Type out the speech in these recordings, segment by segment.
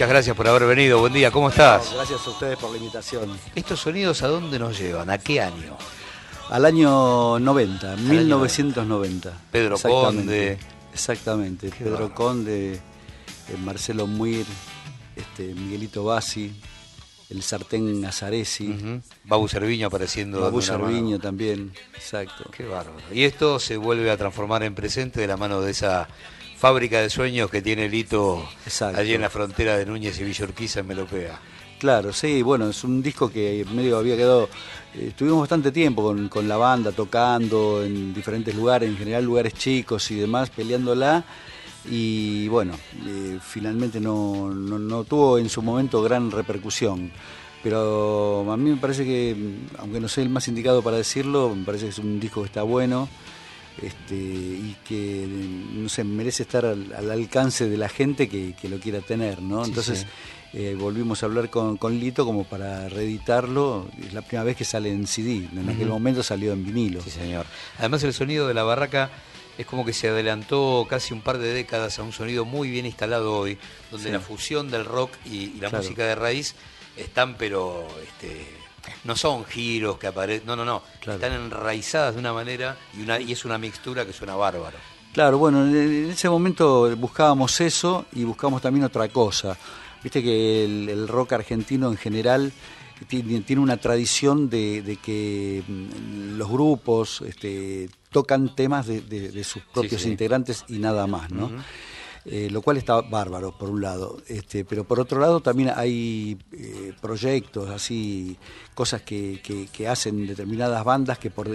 muchas gracias por haber venido. Buen día, ¿cómo estás? Gracias a ustedes por la invitación. ¿Estos sonidos a dónde nos llevan? ¿A qué año? Al año 90, 1990. Pedro Conde. Exactamente, Pedro Conde, eh, Marcelo Muir, este, Miguelito Bassi, el sartén Azaresi. Babu Cerviño apareciendo. Babu Cerviño también, exacto. Qué bárbaro. Y esto se vuelve a transformar en presente de la mano de esa fábrica de sueños que tiene Lito allí en la frontera de Núñez y Villorquiza en Melopea. Claro, sí, bueno, es un disco que medio había quedado, eh, estuvimos bastante tiempo con, la banda tocando en diferentes lugares, en general lugares chicos y demás, peleándola y bueno, eh, finalmente no, no, tuvo en su momento gran repercusión. Pero a mí me parece que, aunque no soy el más indicado para decirlo, me parece que es un disco que está bueno este, y que no sé, merece estar al, alcance de la gente que, lo quiera tener, ¿no? Entonces eh, volvimos a hablar con, Lito como para reeditarlo, es la primera vez que sale en CD, en aquel momento salió en vinilo. Sí, señor. Además el sonido de la barraca es como que se adelantó casi un par de décadas a un sonido muy bien instalado hoy, donde la fusión del rock y, la música de raíz están pero este, no son giros que aparecen, no, no, no, están enraizadas de una manera y, una, y es una mixtura que suena bárbaro. Claro, bueno, en ese momento buscábamos eso y buscamos también otra cosa. Viste que el, rock argentino en general tiene, una tradición de, que mm, los grupos este, tocan temas de, sus propios integrantes y nada más, ¿no? Eh, lo cual está bárbaro, por un lado. Este, pero por otro lado también hay eh, proyectos, así, cosas que, que, hacen determinadas bandas que por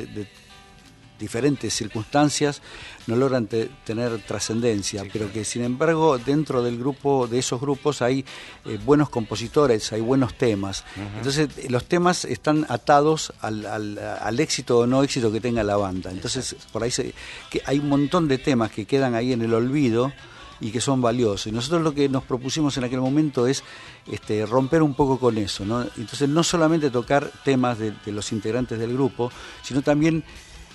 diferentes circunstancias no logran tener trascendencia, pero que sin embargo dentro del grupo, de esos grupos hay eh, buenos compositores, hay buenos temas. Entonces los temas están atados al, al, éxito o no éxito que tenga la banda. Entonces por ahí que hay un montón de temas que quedan ahí en el olvido y que son valiosos. Y nosotros lo que nos propusimos en aquel momento es este, romper un poco con eso. ¿no? Entonces no solamente tocar temas de, de los integrantes del grupo, sino también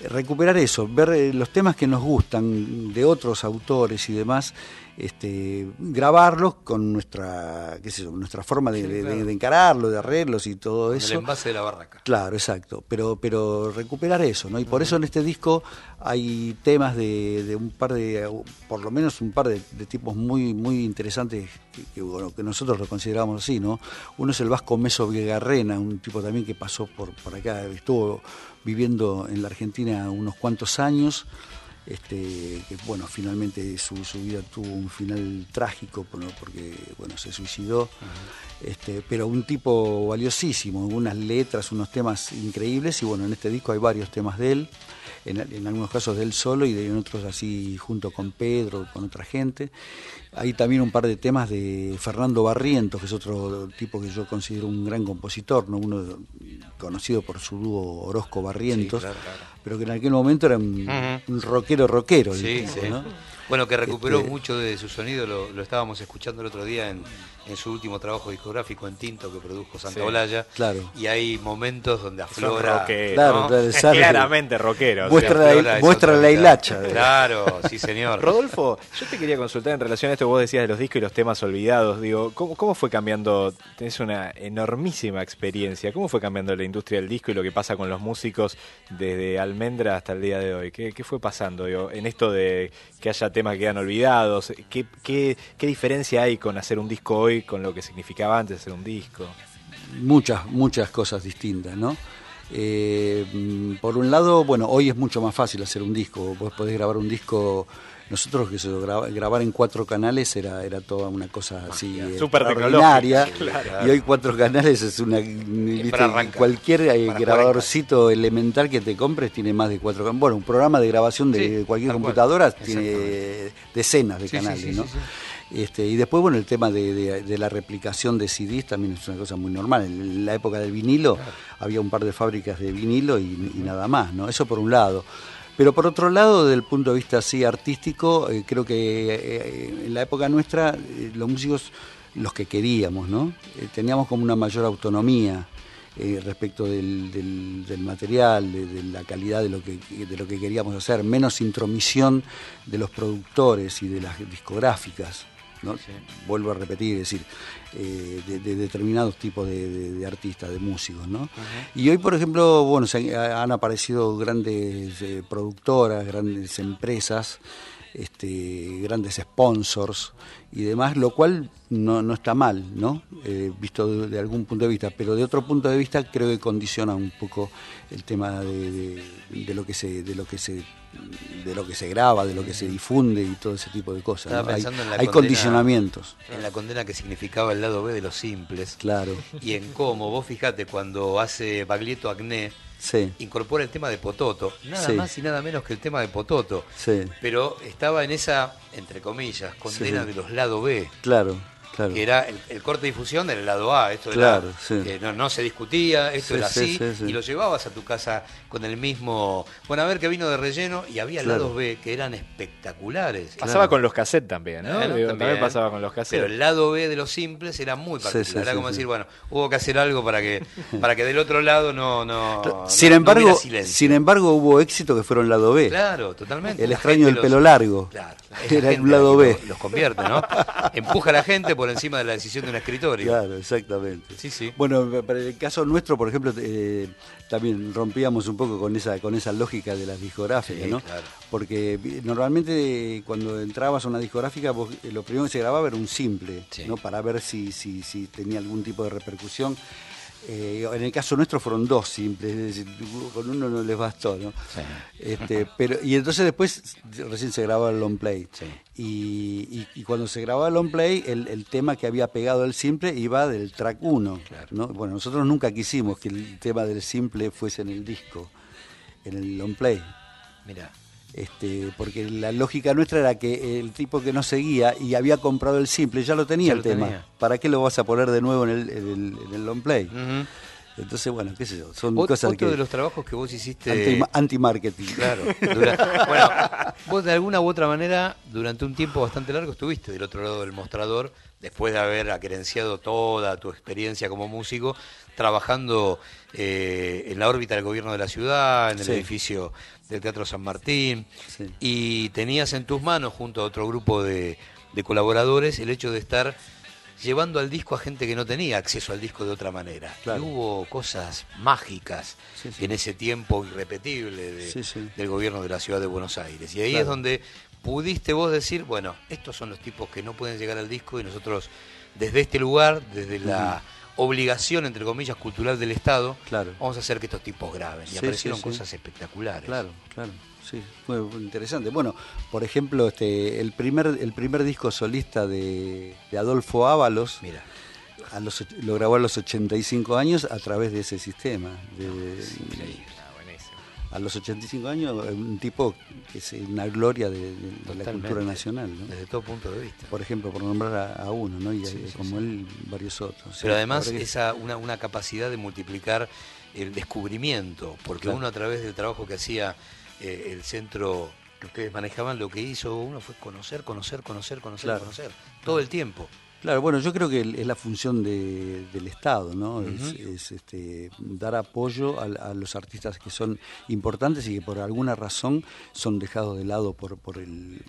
recuperar eso, ver eh, los temas que nos gustan de otros autores y demás, este, grabarlos con nuestra, qué sé nuestra forma de, encararlo, de arreglos y todo eso. El envase de la barraca. Claro, exacto. Pero, pero recuperar eso, ¿no? Y por eso en este disco hay temas de, un par de, por lo menos un par de, tipos muy, muy interesantes que, bueno, que nosotros lo consideramos así, ¿no? Uno es el Vasco Meso Viegarrena, un tipo también que pasó por, por acá, estuvo viviendo en la Argentina unos cuantos años este, que bueno, finalmente su, vida tuvo un final trágico porque bueno, se suicidó, este, pero un tipo valiosísimo, unas letras, unos temas increíbles y bueno, en este disco hay varios temas de él, en, algunos casos de él solo y en otros así junto con Pedro, con otra gente. Hay también un par de temas de Fernando Barrientos, que es otro tipo que yo considero un gran compositor, ¿no? uno conocido por su dúo Orozco Barrientos, pero que en aquel momento era un, rockero rockero. Sí, Bueno, que recuperó este, mucho de su sonido, lo, estábamos escuchando el otro día en, su último trabajo discográfico en Tinto que produjo Santa Olaya. Claro. Y hay momentos donde aflora. Claro, claramente rockero. Muestra, la, hilacha. Claro, sí, señor. Rodolfo, yo te quería consultar en relación a esto que vos decías de los discos y los temas olvidados. Digo, ¿cómo, cómo fue cambiando? Tenés una enormísima experiencia. ¿Cómo fue cambiando la industria del disco y lo que pasa con los músicos desde Almendra hasta el día de hoy? ¿Qué, qué fue pasando digo, en esto de que haya temas que quedan olvidados? ¿Qué, qué, qué diferencia hay con hacer un disco hoy con lo que significaba antes hacer un disco? Muchas, muchas cosas distintas, ¿no? Eh, por un lado, bueno, hoy es mucho más fácil hacer un disco. Vos podés grabar un disco nosotros que se grabar en cuatro canales era, era toda una cosa así Super extraordinaria y hoy cuatro canales es una cualquier eh, grabadorcito elemental que te compres tiene más de cuatro canales bueno un programa de grabación de cualquier computadora tiene decenas de canales ¿no? Este, y después, bueno, el tema de, la replicación de CDs también es una cosa muy normal. En la época del vinilo había un par de fábricas de vinilo y, y, nada más, ¿no? Eso por un lado. Pero por otro lado, desde el punto de vista así artístico, eh, creo que eh, en la época nuestra los músicos, los que queríamos, ¿no? teníamos como una mayor autonomía. respecto del, material, de, la calidad de lo, que, de lo que queríamos hacer, menos intromisión de los productores y de las discográficas. ¿No? Vuelvo a repetir, es decir, eh, de, determinados tipos de, artistas, de músicos, ¿no? Y hoy, por ejemplo, bueno, se han aparecido grandes eh, productoras, grandes empresas, este, grandes sponsors y demás, lo cual no, no está mal, ¿no? Eh, visto de, algún punto de vista, pero de otro punto de vista creo que condiciona un poco el tema de, de lo que se, de lo que se de lo que se graba, de lo que se difunde y todo ese tipo de cosas. Hay, condicionamientos. En la condena que significaba el lado B de los simples. Claro. Y en cómo, vos fijate, cuando hace Baglietto Agné, incorpora el tema de Pototo, nada más y nada menos que el tema de Pototo. Pero estaba en esa, entre comillas, condena de los lado B. Claro que era el, corte de difusión del lado A, esto era, que no, se discutía, esto era así, y lo llevabas a tu casa con el mismo, bueno, a ver que vino de relleno, y había lados B que eran espectaculares. Pasaba con los cassettes también, ¿no? también, pasaba con los cassettes. Pero el lado B de los simples era muy particular, era como decir, bueno, hubo que hacer algo para que para que del otro lado no... no sin, embargo, sin embargo, hubo éxito que fueron lado B. Claro, totalmente. El extraño del pelo largo. Claro, era el lado B. Los convierte, ¿no? Empuja a la gente por encima de la decisión de un escritorio. Claro, exactamente. Sí, sí. Bueno, para el caso nuestro, por ejemplo, eh, también rompíamos un poco con esa, con esa lógica de las discográficas, ¿no? Porque normalmente cuando entrabas a una discográfica, eh, lo primero que se grababa era un simple, ¿no? Para ver si, si, si tenía algún tipo de repercusión. Eh, en el caso nuestro fueron dos simples, es decir, con uno no les bastó, ¿no? Este, pero, y entonces después recién se grababa el long play. Y, cuando se grababa el long play, el, tema que había pegado el simple iba del track 1. Bueno, nosotros nunca quisimos que el tema del simple fuese en el disco, en el long play. Mira. Este, porque la lógica nuestra era que el tipo que no seguía y había comprado el simple ya lo tenía el tema. ¿Para qué lo vas a poner de nuevo en el, en el, long play? Entonces, bueno, qué sé yo, son cosas otro de los trabajos que vos hiciste... Anti-marketing. claro. bueno, vos de alguna u otra manera, durante un tiempo bastante largo, estuviste del otro lado del mostrador, después de haber acerenciado toda tu experiencia como músico, trabajando eh, en la órbita del gobierno de la ciudad, en el edificio del Teatro San Martín, y tenías en tus manos, junto a otro grupo de, colaboradores, el hecho de estar llevando al disco a gente que no tenía acceso al disco de otra manera. Y hubo cosas mágicas en ese tiempo irrepetible del gobierno de la ciudad de Buenos Aires. Y ahí es donde pudiste vos decir, bueno, estos son los tipos que no pueden llegar al disco y nosotros desde este lugar, desde la obligación, entre comillas, cultural del Estado, claro. vamos a hacer que estos tipos graben. y aparecieron cosas espectaculares. Claro, claro. Sí, fue interesante. Bueno, por ejemplo, este, el primer, el primer disco solista de, Adolfo Ábalos, Mira. A los, lo grabó a los 85 años a través de ese sistema. De, a los 85 años, un tipo que es una gloria de, la cultura nacional. Desde todo punto de vista. Por ejemplo, por nombrar a, uno, ¿no? y como él, varios otros. Pero además, esa una, una capacidad de multiplicar el descubrimiento, porque uno a través del trabajo que hacía eh, el centro que ustedes manejaban, lo que hizo uno fue conocer, conocer, conocer, conocer, conocer, todo el tiempo. Claro, bueno, yo creo que es la función del Estado, ¿no? es, este, dar apoyo a, los artistas que son importantes y que por alguna razón son dejados de lado por, por, el,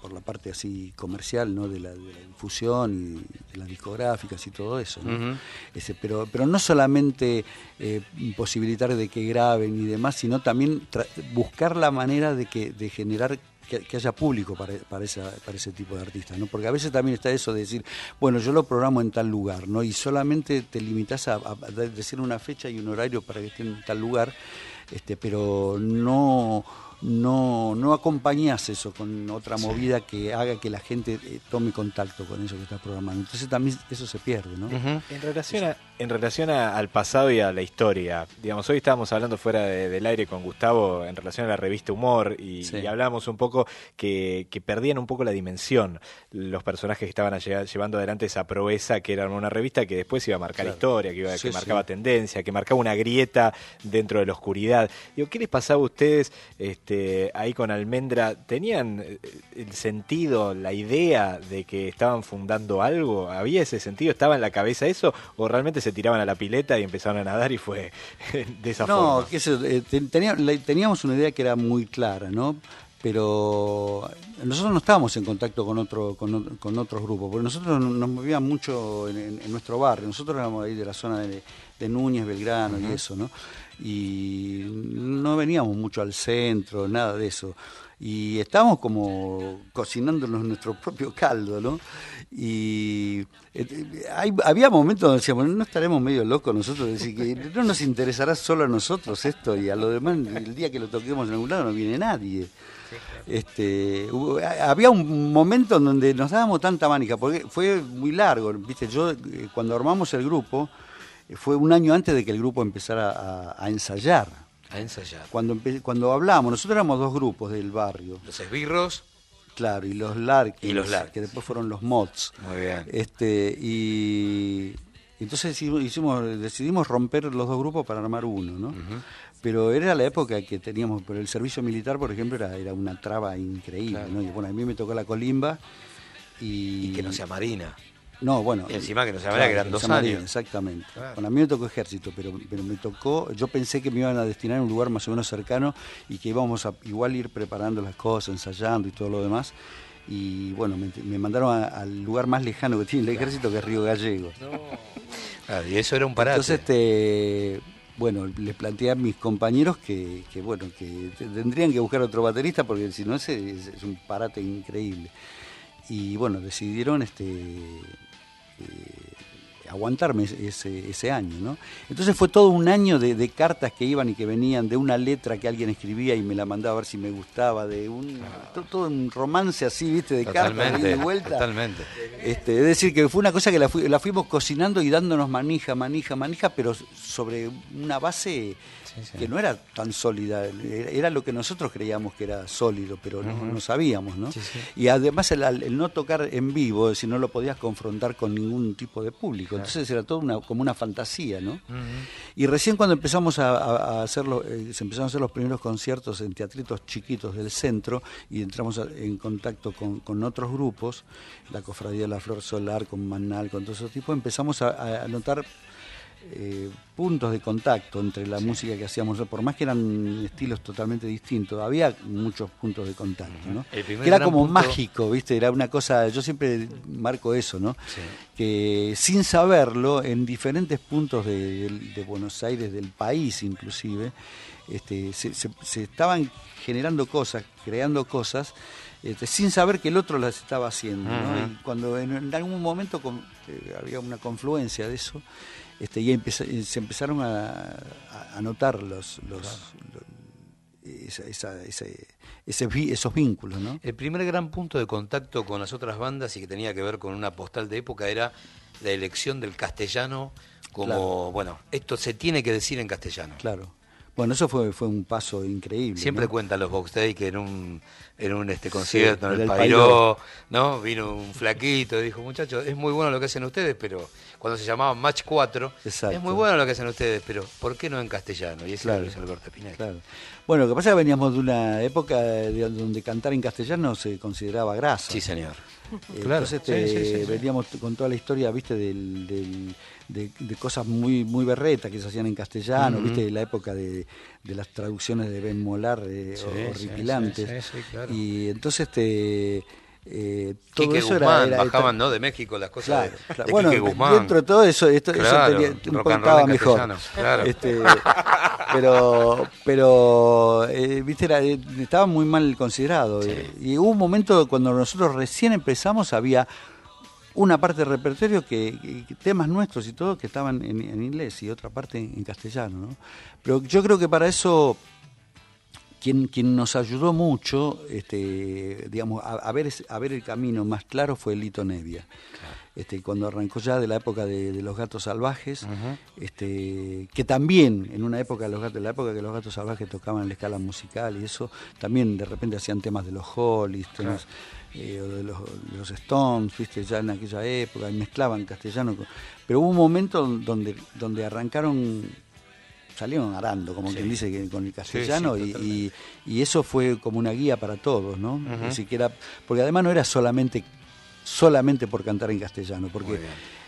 por la parte así comercial, ¿no? De la, difusión y de las discográficas y todo eso, ¿no? pero, pero no solamente eh, posibilitar de que graben y demás, sino también buscar la manera de, que, de generar que, haya público para, para, esa, para ese tipo de artistas, ¿no? Porque a veces también está eso de decir, bueno, yo lo programo en tal lugar, ¿no? Y solamente te limitas a, decir una fecha y un horario para que esté en tal lugar, este, pero no no, no acompañas eso con otra movida que haga que la gente eh, tome contacto con eso que estás programando. Entonces también eso se pierde, ¿no? En relación a, en relación al pasado y a la historia, digamos, hoy estábamos hablando fuera del aire con Gustavo en relación a la revista Humor y, hablábamos un poco que, perdían un poco la dimensión los personajes que estaban llevando adelante esa proeza que era una revista que después iba a marcar historia, que, iba, que marcaba tendencia, que marcaba una grieta dentro de la oscuridad. Digo, ¿qué les pasaba a ustedes este, ahí con Almendra? ¿Tenían eh, el sentido, la idea de que estaban fundando algo? ¿Había ese sentido? ¿Estaba en la cabeza eso? ¿O realmente se tiraban a la pileta y empezaron a nadar y fue de esa forma. No, eh, teníamos una idea que era muy clara, ¿no? Pero nosotros no estábamos en contacto con otro con, con otros grupos, porque nosotros nos movíamos mucho en, nuestro barrio. Nosotros éramos ahí de la zona de, Núñez, Belgrano y eso, ¿no? Y no veníamos mucho al centro, nada de eso y estábamos como cocinándonos nuestro propio caldo, ¿no? Y eh, había momentos donde decíamos, no estaremos medio locos nosotros, decir que no nos interesará solo a nosotros esto y a lo demás, el día que lo toquemos en algún lado no viene nadie. Este, había un momento en donde nos dábamos tanta mánica, porque fue muy largo, ¿viste? Yo, eh, cuando armamos el grupo, eh, fue un año antes de que el grupo empezara a ensayar a ensayar. Cuando, cuando hablamos, nosotros éramos dos grupos del barrio. Los esbirros. Claro, y los Larkins. Y los Larkins. Que después fueron los Mods. Muy bien. Este, y entonces hicimos, decidimos romper los dos grupos para armar uno, ¿no? Pero era la época que teníamos, pero el servicio militar, por ejemplo, era, era una traba increíble, ¿no? Y bueno, a mí me tocó la colimba y... Y que no sea marina. No, bueno. Y encima que no sabía que eran dos años. exactamente. Bueno, a mí me tocó ejército, pero, pero me tocó, yo pensé que me iban a destinar a un lugar más o menos cercano y que íbamos a igual ir preparando las cosas, ensayando y todo lo demás. Y bueno, me, mandaron al lugar más lejano que tiene el ejército, que es Río Gallego. No. y eso era un parate. Entonces, este, bueno, les planteé a mis compañeros que, que, bueno, que tendrían que buscar otro baterista porque si no es, es un parate increíble. Y bueno, decidieron este aguantarme ese, ese, año, ¿no? Entonces fue todo un año de, cartas que iban y que venían, de una letra que alguien escribía y me la mandaba a ver si me gustaba, de un todo, un romance así, viste, de cartas de vuelta. Totalmente. Este, es decir, que fue una cosa que la, la fuimos cocinando y dándonos manija, manija, manija, pero sobre una base que no era tan sólida, era lo que nosotros creíamos que era sólido, pero no, sabíamos, ¿no? Y además el, no tocar en vivo, si no lo podías confrontar con ningún tipo de público, entonces era todo una, como una fantasía, ¿no? Y recién cuando empezamos a, hacerlo, eh, se empezaron a hacer los primeros conciertos en teatritos chiquitos del centro y entramos en contacto con, con, otros grupos, la Cofradía de la Flor Solar, con Manal, con todo ese tipo, empezamos a, a notar eh, puntos de contacto entre la música que hacíamos, por más que eran estilos totalmente distintos, había muchos puntos de contacto, ¿no? era como mágico, ¿viste? Era una cosa, yo siempre marco eso, ¿no? Que sin saberlo, en diferentes puntos de, Buenos Aires, del país inclusive, este, se, estaban generando cosas, creando cosas, este, sin saber que el otro las estaba haciendo. ¿no? y cuando en, algún momento eh, había una confluencia de eso, este, y se empezaron a, notar los, esos vínculos. ¿no? El primer gran punto de contacto con las otras bandas y que tenía que ver con una postal de época era la elección del castellano como, bueno, esto se tiene que decir en castellano. Claro. Bueno, eso fue, fue un paso increíble. Siempre cuentan los Box Day que en un, en un este concierto en el, Pairó, ¿no? Vino un flaquito y dijo, muchachos, es muy bueno lo que hacen ustedes, pero cuando se llamaba Match 4, es muy bueno lo que hacen ustedes, pero ¿por qué no en castellano? Y ese claro, es Alberto Pinel. Bueno, lo que pasa es que veníamos de una época donde cantar en castellano se consideraba grasa. Sí, señor. Entonces este, veníamos con toda la historia, viste, del de, cosas muy muy berretas que se hacían en castellano, viste, la época de, las traducciones de Ben Molar eh, horripilantes. Y entonces este eh, todo eso era, bajaban ¿no? de México las cosas de, bueno dentro de todo eso esto, tenía, estaba mejor. este, pero pero eh, viste era, eh, estaba muy mal considerado y hubo un momento cuando nosotros recién empezamos había una parte del repertorio que, temas nuestros y todo que estaban en, inglés y otra parte en, castellano, ¿no? Pero yo creo que para eso quien, quien nos ayudó mucho, este, digamos, a, ver, a ver el camino más claro fue Lito Nevia. este, cuando arrancó ya de la época de, los gatos salvajes, este, que también en una época de los gatos, la época que los gatos salvajes tocaban en la escala musical y eso, también de repente hacían temas de los Hollies, eh, o de los, Stones, viste, ya en aquella época, y mezclaban castellano. pero hubo un momento donde, donde arrancaron salieron arando, como quien dice, que con el castellano, y, eso fue como una guía para todos, ¿no? siquiera, porque además no era solamente solamente por cantar en castellano, porque,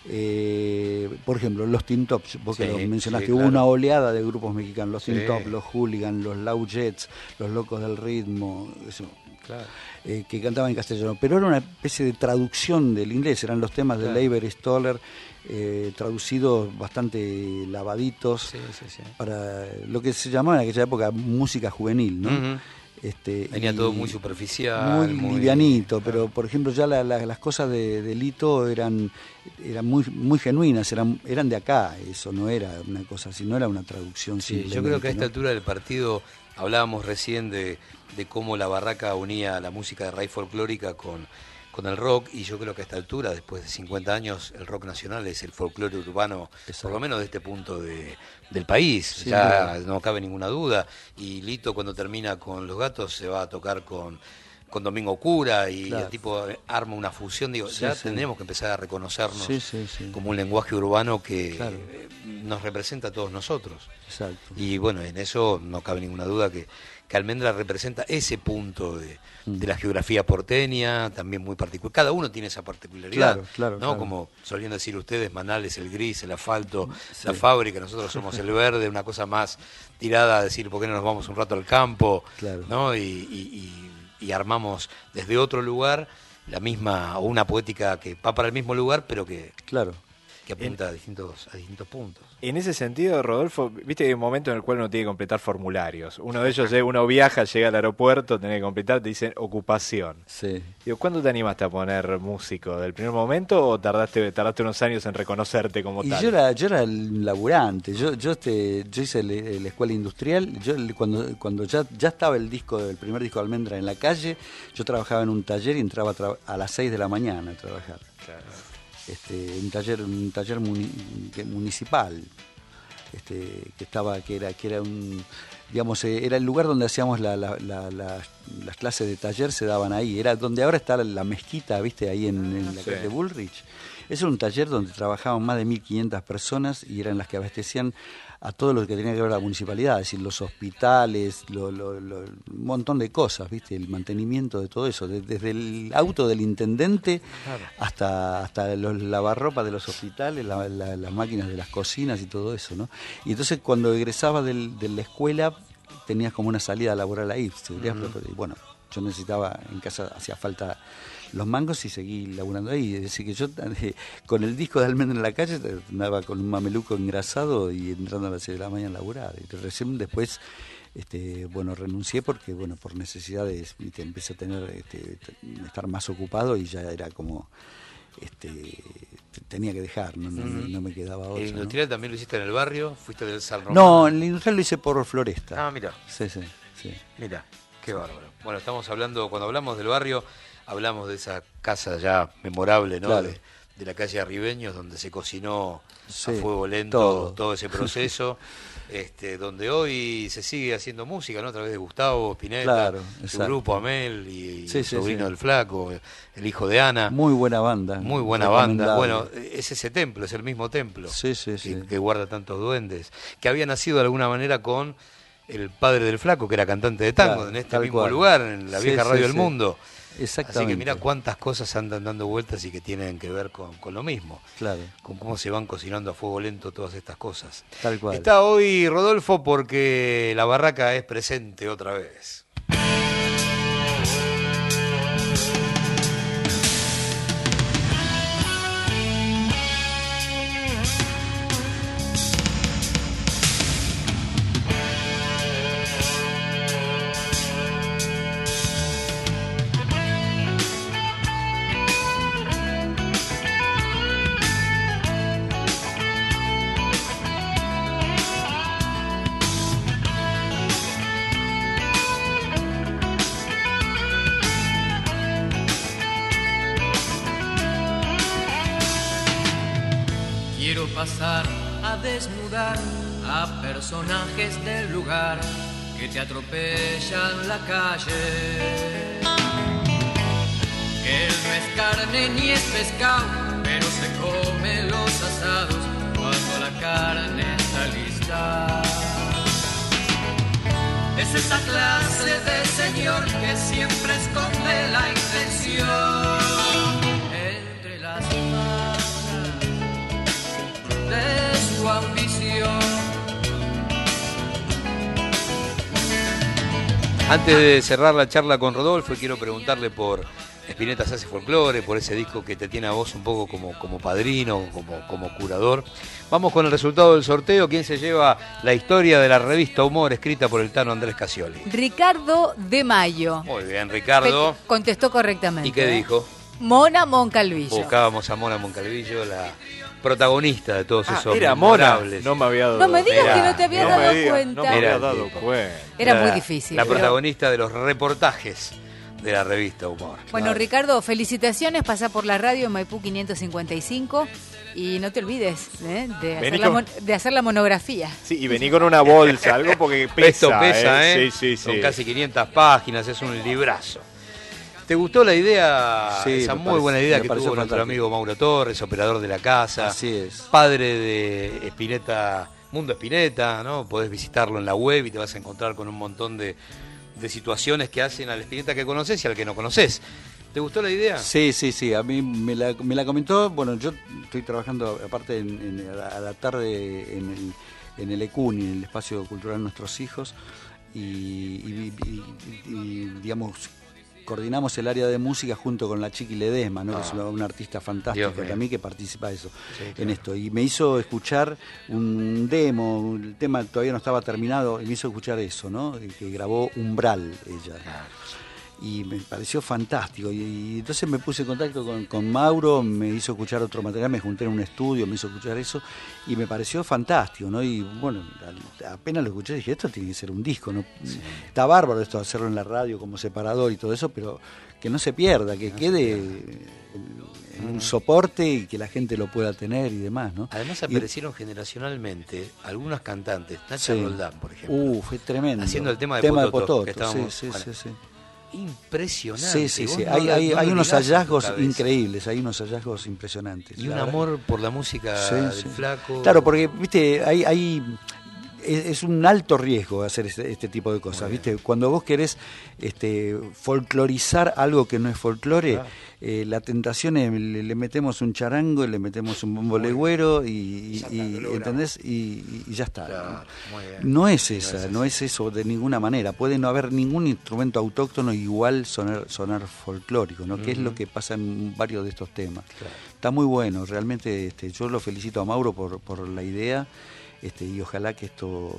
eh, por ejemplo, los Teen Tops, vos que lo mencionaste, hubo una oleada de grupos mexicanos, los Teen Tops, los Hooligans, los Jets, los Locos del Ritmo, eh, que cantaban en castellano, pero era una especie de traducción del inglés, eran los temas de Leiber Stoller, eh, traducidos bastante lavaditos para lo que se llamaba en aquella época música juvenil, ¿no? Este, Venía todo muy superficial. Muy, livianito, pero por ejemplo ya las cosas de, Lito eran, eran muy, muy genuinas, eran, eran de acá, eso no era una cosa así, no era una traducción. Sí, yo creo que a esta altura del partido hablábamos recién de, de cómo la barraca unía la música de raíz folclórica con con el rock y yo creo que a esta altura, después de 50 años, el rock nacional es el folclore urbano, por lo menos de este punto de, del país, ya no cabe ninguna duda. Y Lito cuando termina con Los Gatos se va a tocar con, con Domingo Cura y el tipo arma una fusión, digo, ya tendremos que empezar a reconocernos como un lenguaje urbano que nos representa a todos nosotros. Y bueno, en eso no cabe ninguna duda que que Almendra representa ese punto de, la geografía porteña, también muy particular. Cada uno tiene esa particularidad, claro, ¿no? Como solían decir ustedes, Manal es el gris, el asfalto, la fábrica, nosotros somos el verde, una cosa más tirada a decir, ¿por qué no nos vamos un rato al campo? ¿no? Y, y armamos desde otro lugar la misma, o una poética que va para el mismo lugar, pero que... Claro que apunta a, distintos, a distintos puntos. En ese sentido, Rodolfo, viste que hay un momento en el cual uno tiene que completar formularios. Uno de ellos uno viaja, llega al aeropuerto, tiene que completar, te dicen ocupación. Sí. Digo, ¿cuándo te animaste a poner músico? ¿Del primer momento o tardaste, tardaste unos años en reconocerte como tal? Yo era, yo era el laburante, yo, yo, este, yo hice la escuela industrial, yo cuando, cuando ya, ya estaba el disco, el primer disco de Almendra en la calle, yo trabajaba en un taller y entraba a, a las 6 de la mañana a trabajar. Claro este, un taller, un taller municipal, este, que estaba, que era, que era un digamos, eh, era el lugar donde hacíamos las clases de taller, se daban ahí. Era donde ahora está la, mezquita, ¿viste? Ahí en, la calle de Bullrich. Es un taller donde trabajaban más de 1.500 personas y eran las que abastecían a todo lo que tenía que ver la municipalidad, es decir, los hospitales, un montón de cosas, ¿viste? El mantenimiento de todo eso, desde el auto del intendente hasta, hasta los lavarropas de los hospitales, las máquinas de las cocinas y todo eso, ¿no? Y entonces cuando egresaba de la escuela tenías como una salida laboral ahí, y bueno, yo necesitaba, en casa hacía falta los mangos y seguí laburando ahí. Es decir, que yo con el disco de Almendra en la calle andaba con un mameluco engrasado y entrando a las 6 de la mañana a laburar. Y recién después, este, bueno, renuncié porque, bueno, por necesidades, empecé a tener, este, estar más ocupado y ya era como este tenía que dejar, no, me quedaba otra. ¿El industrial también lo hiciste en el barrio? ¿Fuiste del San Román? No, el industrial lo hice por Floresta. Ah, mira. Sí, sí, sí. Mira, qué bárbaro. Bueno, estamos hablando, cuando hablamos del barrio, hablamos de esa casa ya memorable, ¿no? De, la calle Arribeños, donde se cocinó a fuego lento todo, ese proceso. Este, donde hoy se sigue haciendo música, ¿no? A través de Gustavo Spinetta, su grupo Amel y el sobrino del Flaco, el hijo de Ana. Muy buena banda. Muy buena banda. Bueno, es ese templo, es el mismo templo que, guarda tantos duendes, que había nacido de alguna manera con el padre del Flaco, que era cantante de tango, en este mismo lugar, en la vieja radio del mundo. Así que mira cuántas cosas andan dando vueltas y que tienen que ver con, con, lo mismo. Claro. Con cómo se van cocinando a fuego lento todas estas cosas. Tal cual. Está hoy Rodolfo porque la barraca es presente otra vez. A desnudar a personajes del lugar que te atropellan la calle. Que no es carne ni es pescado, pero se come los asados cuando la carne está lista. Es esa clase de señor que siempre esconde la intención entre las manos. Antes de cerrar la charla con Rodolfo, quiero preguntarle por Espineta hace folclore, por ese disco que te tiene a vos un poco como, como padrino, como, como curador. Vamos con el resultado del sorteo. ¿Quién se lleva la historia de la revista Humor escrita por el Tano Andrés Casioli? Ricardo de Mayo. Muy bien, Ricardo. contestó correctamente. ¿Y qué ¿eh? dijo? Mona Moncalvillo. Buscábamos a Mona Moncalvillo, la protagonista de todos Ah, esos era Mora. No me había dado No me digas Era- que no te había no dado me diga, cuenta. No me había Era dado cuenta. Era muy difícil. La pero- protagonista de los reportajes de la revista Humor. Bueno, Claro. Ricardo, felicitaciones. Pasa por la radio en Maipú 555. Y no te olvides ¿eh? de, hacer la con- mon- de hacer la monografía. Sí, y vení con una bolsa, algo porque pesa. Esto pesa, ¿eh? Sí, sí, sí. Son casi 500 páginas, es un librazo. ¿Te gustó la idea, Sí, esa muy parece- buena idea que tuvo nuestro fantástico. amigo Mauro Torres, operador de la casa, Así es. padre de Espineta, Mundo Espineta, ¿no? Podés visitarlo en la web y te vas a encontrar con un montón de, de situaciones que hacen al Espineta que conoces y al que no conoces. ¿Te gustó la idea? Sí, sí, sí. A mí me la, me la comentó. Bueno, yo estoy trabajando, aparte, en, en- a, la, tarde en el, en el ECUNI, en el Espacio Cultural Nuestros Hijos, y, y- y- y- y, digamos, coordinamos el área de música junto con la Chiqui Ledesma, ¿no? que es una, una artista fantástica también que participa de eso, Sí, en esto. Y me hizo escuchar un demo, el tema todavía no estaba terminado, y me hizo escuchar eso, ¿no? que grabó Umbral ella y me pareció fantástico. Y, y entonces me puse en contacto con, con Mauro, me hizo escuchar otro material, me junté en un estudio, me hizo escuchar eso, y me pareció fantástico, ¿no? Y bueno, al- apenas lo escuché dije, esto tiene que ser un disco, ¿no? Está bárbaro esto de hacerlo en la radio como separador y todo eso, pero que no se pierda, que quede en, un soporte y que la gente lo pueda tener y demás, ¿no? Además Y- aparecieron generacionalmente algunas cantantes, Nacha Sí. Roldán, por ejemplo. Uh, fue tremendo. Haciendo el tema de tema Pototo, Pototo, que estábamos- sí, sí, bueno. sí, sí. Impresionante. Sí, sí, sí. no Hay, hay, no hay lo unos hallazgos increíbles, hay unos hallazgos impresionantes. Y un verdad. amor por la música Sí, del sí. flaco. Claro, porque, viste, hay, hay es, es un alto riesgo hacer este, este tipo de cosas, ¿viste? Cuando vos querés este, folclorizar algo que no es folclore, eh, la tentación es, le, le metemos un charango, le metemos un bombo legüero y, y- y- ¿entendés? Y, y ya está. Claro. No es esa, no es eso de ninguna manera. Puede no haber ningún instrumento autóctono igual sonar, sonar folclórico, ¿no? Que es lo que pasa en varios de estos temas. Está muy bueno, realmente este, yo lo felicito a Mauro por, por la idea. Este, y ojalá que esto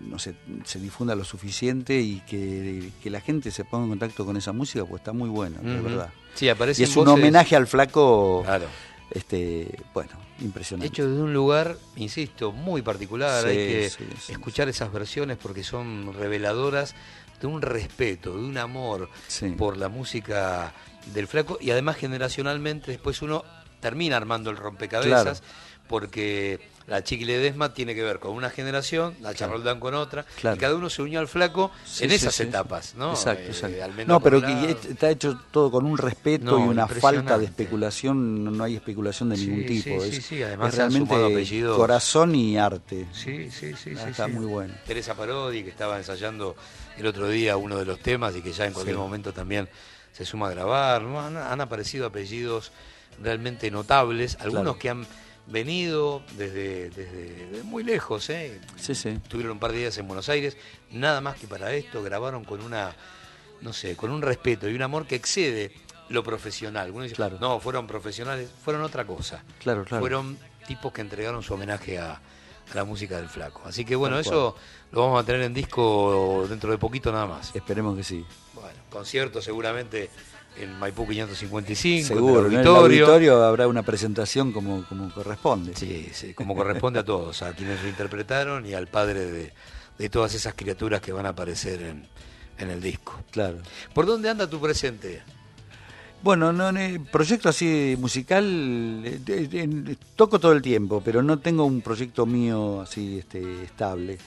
no sé, se difunda lo suficiente y que, que la gente se ponga en contacto con esa música, pues está muy bueno, de Ujú. verdad. Sí, aparecen Y es un homenaje al flaco, Claro. este, bueno, impresionante. Hecho desde un lugar, insisto, muy particular. Sí, Hay que sí, sí. escuchar esas versiones porque son reveladoras de un respeto, de un amor por la música del flaco y además generacionalmente después uno termina armando el rompecabezas porque la Chiqui Ledesma tiene que ver con una generación, la Charroldán con otra, Claro. y cada uno se unió al flaco Sí, en sí, esas sí, etapas, ¿no? Exacto, Eh, exacto. No, pero que está hecho todo con un respeto No, y una falta de especulación, no- hay especulación de ningún tipo. sí, es, sí, además es realmente apellidos. corazón y arte. Sí, sí, sí, Ah, sí, está muy bueno. Teresa Parodi, que estaba ensayando el otro día uno de los temas y que ya en cualquier momento también se suma a grabar. ¿no? Han, han aparecido apellidos realmente notables, algunos Claro. que han venido desde, desde, desde muy lejos, ¿eh? Sí, sí. Tuvieron un par de días en Buenos Aires, nada más que para esto, grabaron con una, no sé, con un respeto y un amor que excede lo profesional. Uno dice, Claro. no, fueron profesionales, fueron otra cosa. Claro, claro. Fueron tipos que entregaron su homenaje a, a la música del flaco. Así que bueno, eso lo vamos a tener en disco dentro de poquito nada más. Esperemos que sí. Bueno, concierto seguramente en Maipú 555, Seguro, en ¿no? el en el auditorio. auditorio habrá una presentación como, como corresponde. Sí, sí, como corresponde a todos, a quienes lo interpretaron y al padre de, de todas esas criaturas que van a aparecer en, en el disco. Claro. ¿Por dónde anda tu presente? Bueno, no, proyecto así musical, eh, toco todo el tiempo, pero no tengo un proyecto mío así este, estable.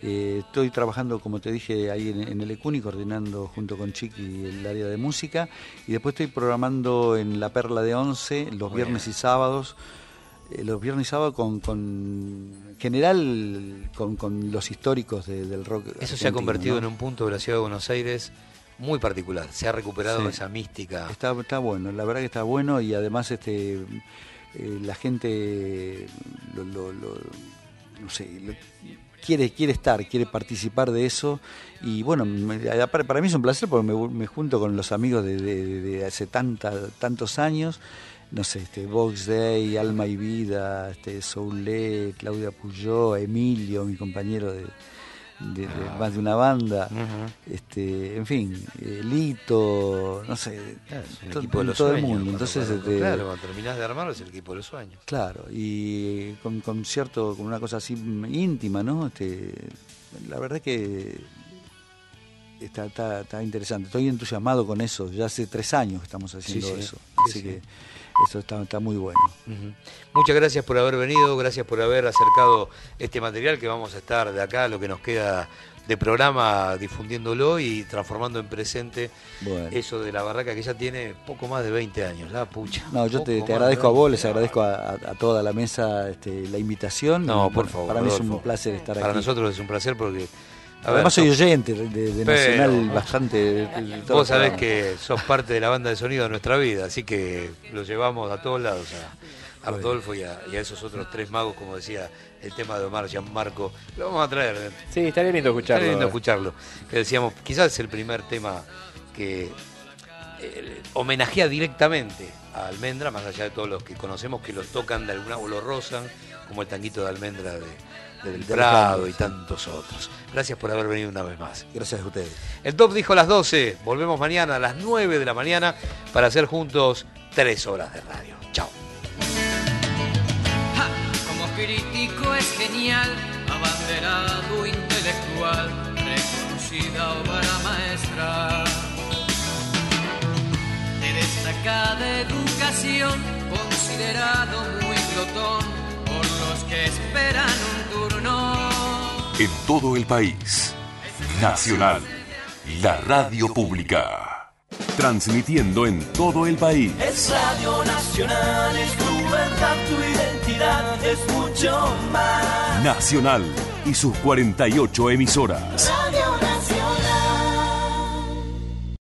Eh, estoy trabajando, como te dije, ahí en, el ECUNI, coordinando junto con Chiqui el área de música, y después estoy programando en La Perla de Once, los viernes y sábados, eh, los viernes y sábados con, con general con, los históricos del rock. Eso se ha convertido en un punto de la ciudad de Buenos Aires muy particular. Se ha recuperado esa mística. Está, está bueno, la verdad que está bueno y además este eh, la gente lo, no sé, quiere, quiere estar, quiere participar de eso. Y bueno, para, mí es un placer porque me, junto con los amigos de, hace tanta, tantos años. No sé, este, Vox Day, Alma y Vida, este, Soule, Claudia Puyó, Emilio, mi compañero de, de, ah. más de una banda, este, en fin, eh, Lito, no sé, todo el mundo. Entonces, este, claro, cuando terminás de armarlo es el equipo de los sueños. Claro, y con, con cierto, con una cosa así íntima, ¿no? Este, la verdad que está, está, interesante. Estoy entusiasmado con eso. Ya hace tres años que estamos haciendo eso. Así que eso está, está muy bueno. Muchas gracias por haber venido, gracias por haber acercado este material que vamos a estar de acá, lo que nos queda de programa, difundiéndolo y transformando en presente eso de la barraca que ya tiene poco más de 20 años, la pucha. No, yo te, agradezco a vos, les agradezco a, toda la mesa este, la invitación. No, por favor. Para mí es un placer estar aquí. Para nosotros es un placer porque Además soy oyente de, Nacional bastante. vos sabés que sos parte de la banda de sonido de nuestra vida, así que lo llevamos a todos lados, a, Rodolfo y a, esos otros tres magos, como decía el tema de Omar Gianmarco. Lo vamos a traer. Sí, estaría lindo escucharlo. Estaría lindo escucharlo. Que decíamos, quizás es el primer tema que eh, homenajea directamente a Almendra, más allá de todos los que conocemos que lo tocan de alguna o lo rozan, como el tanguito de Almendra de del Prado y tantos otros. Gracias por haber venido una vez más. Gracias a ustedes. El top dijo a las 12. Volvemos mañana a las 9 de la mañana para hacer juntos tres horas de radio. Chao. como crítico es genial, abanderado intelectual, reconocida obra maestra. De destacada educación, considerado muy glotón que esperan un turno. En todo el país. Nacional. La radio pública. Transmitiendo en todo el país. Es Radio Nacional, es tu verdad, tu identidad, es mucho más. Nacional y sus 48 emisoras.